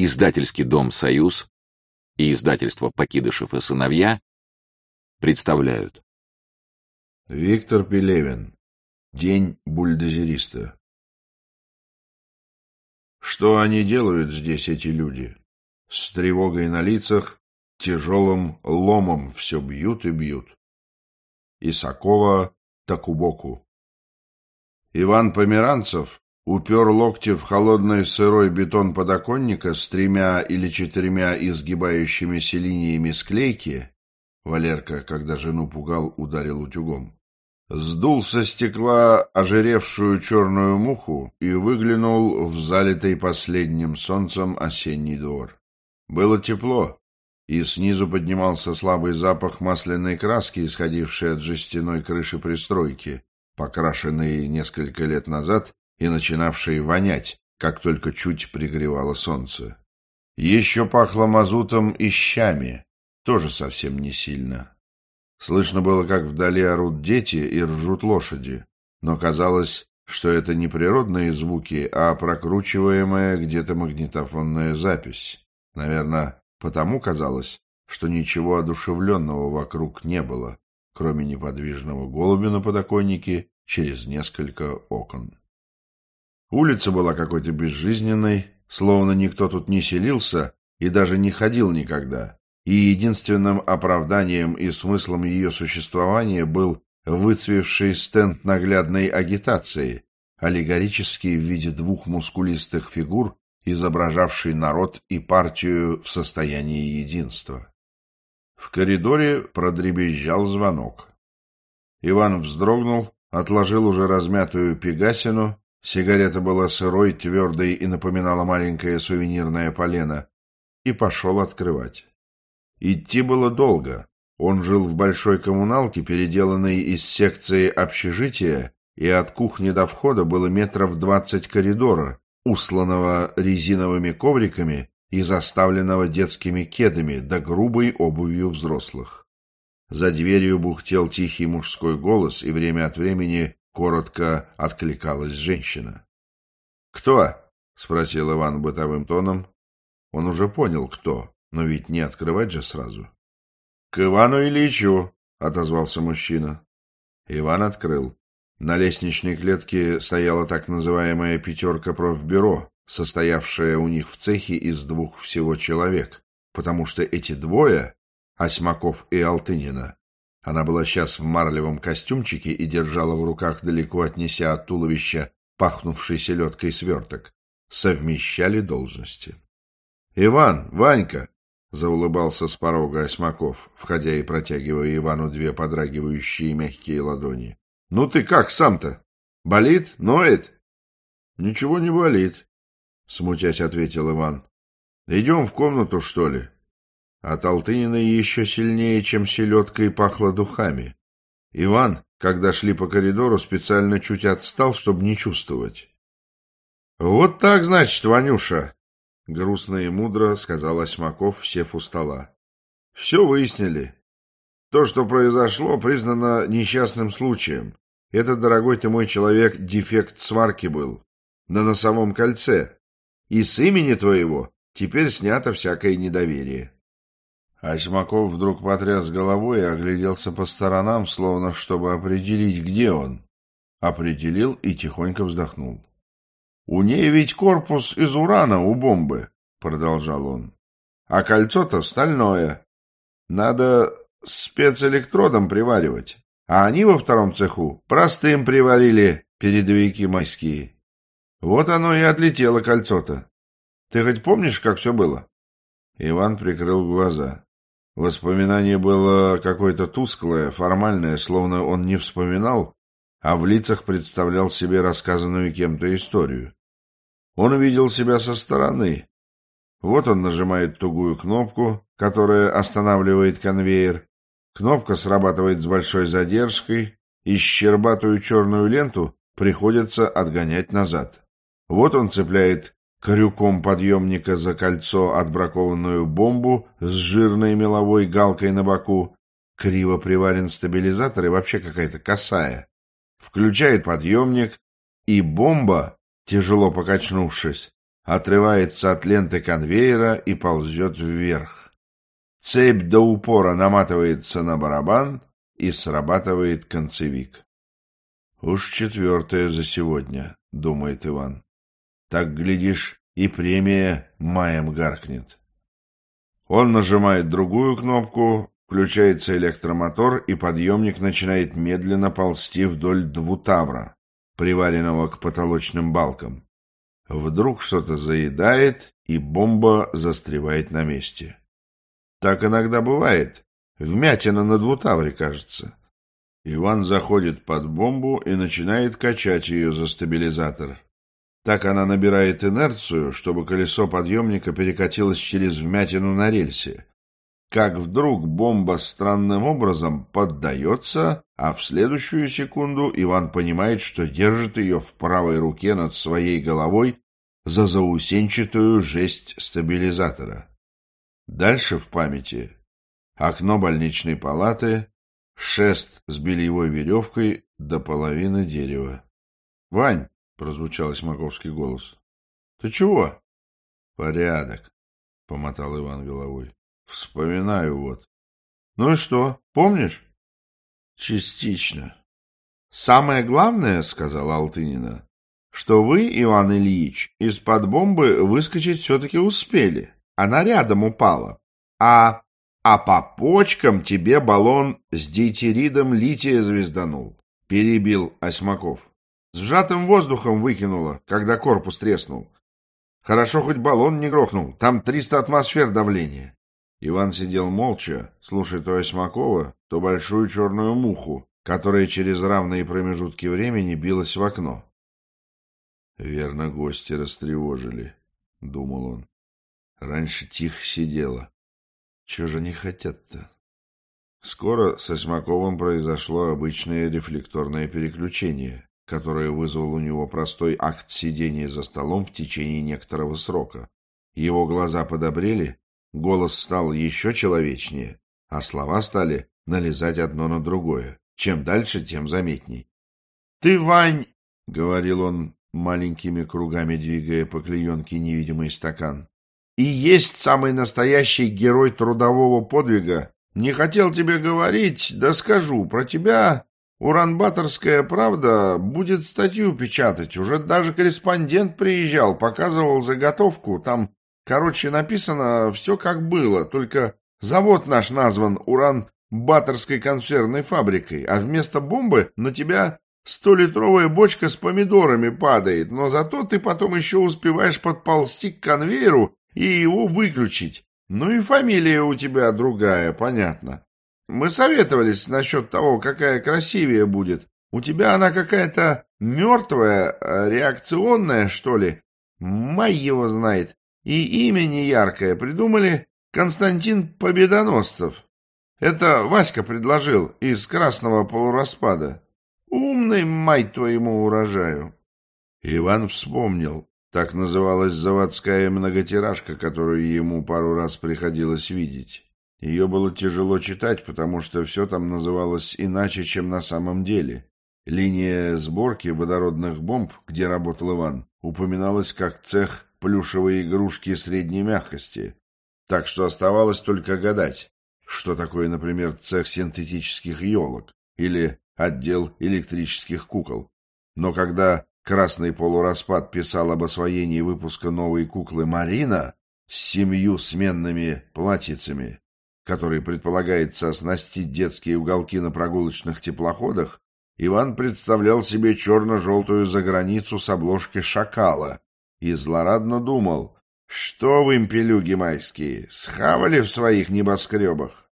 Издательский дом «Союз» и издательство «Покидышев и сыновья» представляют. Виктор Пелевин. День бульдозериста. Что они делают здесь, эти люди? С тревогой на лицах, тяжелым ломом все бьют и бьют. Исакова Такубоку. Иван Померанцев упер локти в холодный сырой бетон подоконника с тремя или четырьмя изгибающимися линиями склейки, Валерка, когда жену пугал, ударил утюгом, сдул со стекла ожиревшую черную муху и выглянул в залитый последним солнцем осенний двор. Было тепло, и снизу поднимался слабый запах масляной краски, исходившей от жестяной крыши пристройки, покрашенной несколько лет назад и начинавшие вонять, как только чуть пригревало солнце. Еще пахло мазутом и щами, тоже совсем не сильно. Слышно было, как вдали орут дети и ржут лошади, но казалось, что это не природные звуки, а прокручиваемая где-то магнитофонная запись. Наверное, потому казалось, что ничего одушевленного вокруг не было, кроме неподвижного голубя на подоконнике через несколько окон. Улица была какой-то безжизненной, словно никто тут не селился и даже не ходил никогда, и единственным оправданием и смыслом ее существования был выцвевший стенд наглядной агитации, аллегорический в виде двух мускулистых фигур, изображавший народ и партию в состоянии единства. В коридоре продребезжал звонок. Иван вздрогнул, отложил уже размятую пегасину Сигарета была сырой, твердой и напоминала маленькое сувенирное полено. И пошел открывать. Идти было долго. Он жил в большой коммуналке, переделанной из секции общежития, и от кухни до входа было метров двадцать коридора, усланного резиновыми ковриками и заставленного детскими кедами да грубой обувью взрослых. За дверью бухтел тихий мужской голос, и время от времени коротко откликалась женщина. «Кто?» — спросил Иван бытовым тоном. Он уже понял, кто, но ведь не открывать же сразу. «К Ивану Ильичу!» — отозвался мужчина. Иван открыл. На лестничной клетке стояла так называемая пятерка профбюро, состоявшая у них в цехе из двух всего человек, потому что эти двое, Осьмаков и Алтынина, она была сейчас в марлевом костюмчике и держала в руках, далеко отнеся от туловища, пахнувший селедкой сверток. Совмещали должности. — Иван, Ванька! — заулыбался с порога Осьмаков, входя и протягивая Ивану две подрагивающие мягкие ладони. — Ну ты как сам-то? Болит? Ноет? — Ничего не болит, — смутясь ответил Иван. — Идем в комнату, что ли? — от Алтыниной еще сильнее, чем селедкой, пахло духами. Иван, когда шли по коридору, специально чуть отстал, чтобы не чувствовать. — Вот так, значит, Ванюша! — грустно и мудро сказал Осьмаков, сев у стола. — Все выяснили. То, что произошло, признано несчастным случаем. Это, дорогой ты мой человек, дефект сварки был. На носовом кольце. И с имени твоего теперь снято всякое недоверие. Осьмаков вдруг потряс головой и огляделся по сторонам, словно чтобы определить, где он. Определил и тихонько вздохнул. — У ней ведь корпус из урана у бомбы, — продолжал он. — А кольцо-то стальное. Надо спецэлектродом приваривать. А они во втором цеху простым приварили передовики майские. Вот оно и отлетело кольцо-то. Ты хоть помнишь, как все было? Иван прикрыл глаза. Воспоминание было какое-то тусклое, формальное, словно он не вспоминал, а в лицах представлял себе рассказанную кем-то историю. Он увидел себя со стороны. Вот он нажимает тугую кнопку, которая останавливает конвейер. Кнопка срабатывает с большой задержкой, и щербатую черную ленту приходится отгонять назад. Вот он цепляет крюком подъемника за кольцо отбракованную бомбу с жирной меловой галкой на боку. Криво приварен стабилизатор и вообще какая-то косая. Включает подъемник, и бомба, тяжело покачнувшись, отрывается от ленты конвейера и ползет вверх. Цепь до упора наматывается на барабан и срабатывает концевик. «Уж четвертое за сегодня», — думает Иван. «Так, глядишь, и премия маем гаркнет». Он нажимает другую кнопку, включается электромотор, и подъемник начинает медленно ползти вдоль двутавра, приваренного к потолочным балкам. Вдруг что-то заедает, и бомба застревает на месте. Так иногда бывает. Вмятина на двутавре, кажется. Иван заходит под бомбу и начинает качать ее за стабилизатор. Так она набирает инерцию, чтобы колесо подъемника перекатилось через вмятину на рельсе. Как вдруг бомба странным образом поддается, а в следующую секунду Иван понимает, что держит ее в правой руке над своей головой за заусенчатую жесть стабилизатора. Дальше в памяти окно больничной палаты, шест с бельевой веревкой до половины дерева. — Вань, — прозвучал Осьмаковский голос, — ты чего? — Порядок, — помотал Иван головой. — Вспоминаю вот. — Ну и что, помнишь? — Частично. — Самое главное, — сказала Алтынина, — что вы, Иван Ильич, из-под бомбы выскочить все-таки успели. Она рядом упала. А а по почкам тебе баллон с дейтеридом лития звезданул, — перебил Осьмаков. С сжатым воздухом выкинуло, когда корпус треснул. Хорошо, хоть баллон не грохнул, там 300 атмосфер давления. Иван сидел молча, слушая то Осьмакова, то большую черную муху, которая через равные промежутки времени билась в окно. «Верно, гости растревожили», — думал он. «Раньше тихо сидела, чего же они хотят-то? Скоро со Смаковым произошло обычное рефлекторное переключение, которое вызвало у него простой акт сидения за столом в течение некоторого срока. Его глаза подобрели, голос стал еще человечнее, а слова стали налезать одно на другое. Чем дальше, тем заметней. — Ты, Вань, — говорил он, маленькими кругами двигая по клеенке невидимый стакан, и есть самый настоящий герой трудового подвига. Не хотел тебе говорить, да скажу, про тебя Уранбаторская правда будет статью печатать. Уже даже корреспондент приезжал, показывал заготовку. Там, короче, написано все как было, только завод наш назван Уран-Баторской консервной фабрикой, а вместо бомбы на тебя столитровая бочка с помидорами падает, но зато ты потом еще успеваешь подползти к конвейеру и его выключить. Ну и фамилия у тебя другая, понятно. Мы советовались насчет того, какая красивее будет. У тебя она какая-то мертвая, э, реакционная, что ли? Май его знает. И имя неяркое придумали Константин Победоносцев. Это Васька предложил из красного полураспада. Умный май твоему урожаю. Иван вспомнил, так называлась заводская многотиражка, которую ему пару раз приходилось видеть. Ее было тяжело читать, потому что все там называлось иначе, чем на самом деле. Линия сборки водородных бомб, где работал Иван, упоминалась как цех плюшевой игрушки средней мягкости. Так что оставалось только гадать, что такое, например, цех синтетических елок или отдел электрических кукол. Но когда Красный полураспад писал об освоении выпуска новой куклы Марина с семью сменными платьицами, который предполагается оснастить детские уголки на прогулочных теплоходах, Иван представлял себе черно-желтую заграницу с обложки шакала и злорадно думал, что вы, импелюги майские, схавали в своих небоскребах?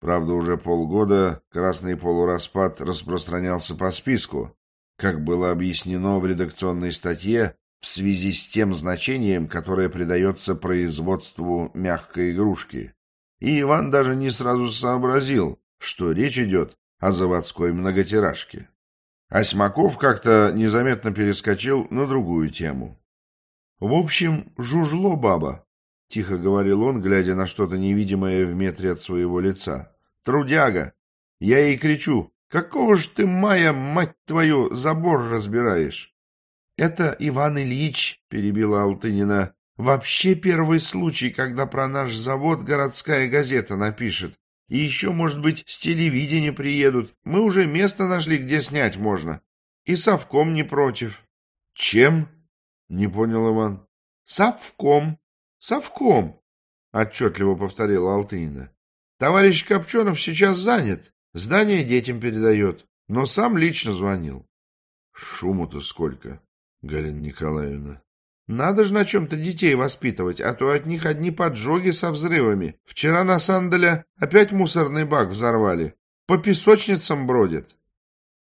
Правда, уже полгода красный полураспад распространялся по списку, как было объяснено в редакционной статье, в связи с тем значением, которое придается производству мягкой игрушки. И Иван даже не сразу сообразил, что речь идет о заводской многотиражке. Осьмаков как-то незаметно перескочил на другую тему. «В общем, жужло баба», — тихо говорил он, глядя на что-то невидимое в метре от своего лица. «Трудяга! Я ей кричу, Какого ж ты, Майя, мать твою, забор разбираешь? — Это Иван Ильич, — перебила Алтынина, — вообще первый случай, когда про наш завод городская газета напишет. И еще, может быть, с телевидения приедут. Мы уже место нашли, где снять можно. И совком не против. — Чем? — не понял Иван. — Совком. Совком, — отчетливо повторила Алтынина. — Товарищ Копченов сейчас занят. Здание детям передает, но сам лично звонил. — Шуму-то сколько, Галина Николаевна. Надо же на чем-то детей воспитывать, а то от них одни поджоги со взрывами. Вчера на Санделя опять мусорный бак взорвали. По песочницам бродят.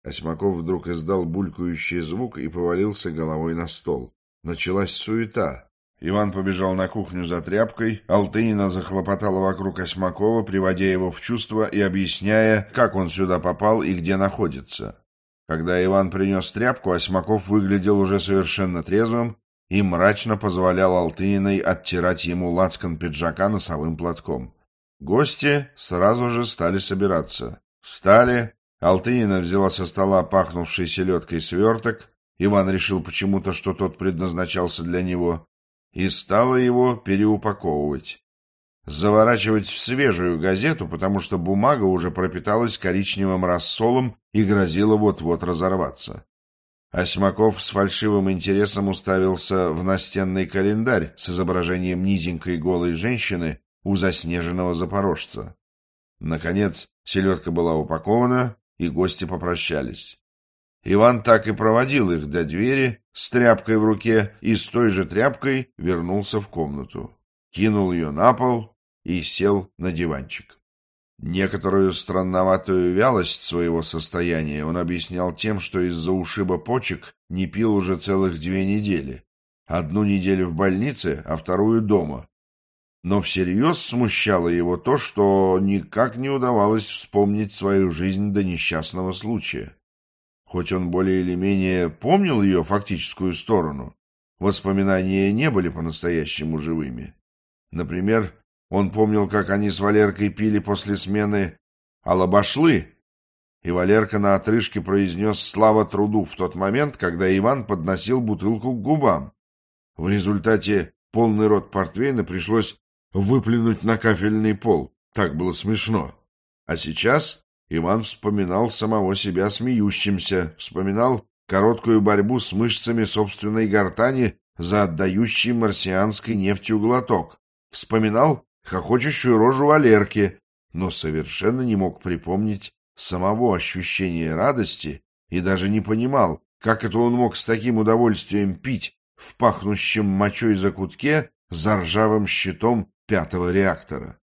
Осьмаков вдруг издал булькающий звук и повалился головой на стол. Началась суета. Иван побежал на кухню за тряпкой, Алтынина захлопотала вокруг Осьмакова, приводя его в чувство и объясняя, как он сюда попал и где находится. Когда Иван принес тряпку, Осьмаков выглядел уже совершенно трезвым и мрачно позволял Алтыниной оттирать ему лацкан пиджака носовым платком. Гости сразу же стали собираться. Встали, Алтынина взяла со стола пахнувший селедкой сверток, Иван решил почему-то, что тот предназначался для него, и стала его переупаковывать. Заворачивать в свежую газету, потому что бумага уже пропиталась коричневым рассолом и грозила вот-вот разорваться. Осьмаков с фальшивым интересом уставился в настенный календарь с изображением низенькой голой женщины у заснеженного запорожца. Наконец, селедка была упакована, и гости попрощались. Иван так и проводил их до двери с тряпкой в руке и с той же тряпкой вернулся в комнату. Кинул ее на пол и сел на диванчик. Некоторую странноватую вялость своего состояния он объяснял тем, что из-за ушиба почек не пил уже целых две недели. Одну неделю в больнице, а вторую дома. Но всерьез смущало его то, что никак не удавалось вспомнить свою жизнь до несчастного случая. Хоть он более или менее помнил ее фактическую сторону, воспоминания не были по-настоящему живыми. Например, он помнил, как они с Валеркой пили после смены алабашлы, и Валерка на отрыжке произнес «Слава труду» в тот момент, когда Иван подносил бутылку к губам. В результате полный рот портвейна пришлось выплюнуть на кафельный пол. Так было смешно. А сейчас Иван вспоминал самого себя смеющимся, вспоминал короткую борьбу с мышцами собственной гортани за отдающий марсианской нефтью глоток, вспоминал хохочущую рожу Валерки, но совершенно не мог припомнить самого ощущения радости и даже не понимал, как это он мог с таким удовольствием пить в пахнущем мочой закутке за ржавым щитом пятого реактора.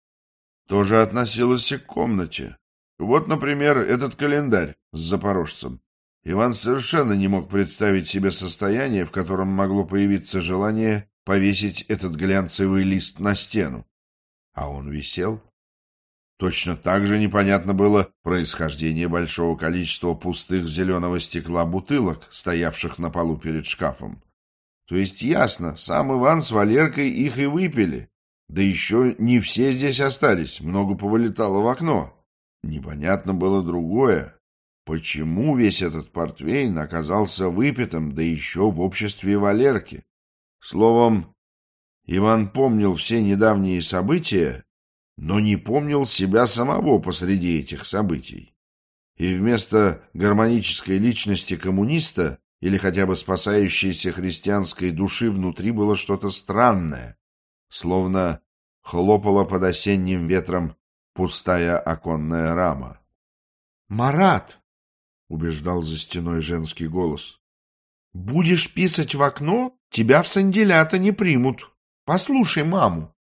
То же относилось и к комнате. Вот, например, этот календарь с запорожцем. Иван совершенно не мог представить себе состояние, в котором могло появиться желание повесить этот глянцевый лист на стену. А он висел. Точно так же непонятно было происхождение большого количества пустых зеленого стекла бутылок, стоявших на полу перед шкафом. То есть ясно, сам Иван с Валеркой их и выпили. Да еще не все здесь остались, много повылетало в окно. Непонятно было другое. Почему весь этот портвейн оказался выпитым, да еще в обществе Валерки? Словом, Иван помнил все недавние события, но не помнил себя самого посреди этих событий. И вместо гармонической личности коммуниста или хотя бы спасающейся христианской души внутри было что-то странное, словно хлопало под осенним ветром пустая оконная рама. «Марат!» — убеждал за стеной женский голос. «Будешь писать в окно, тебя в санделята не примут. Послушай маму».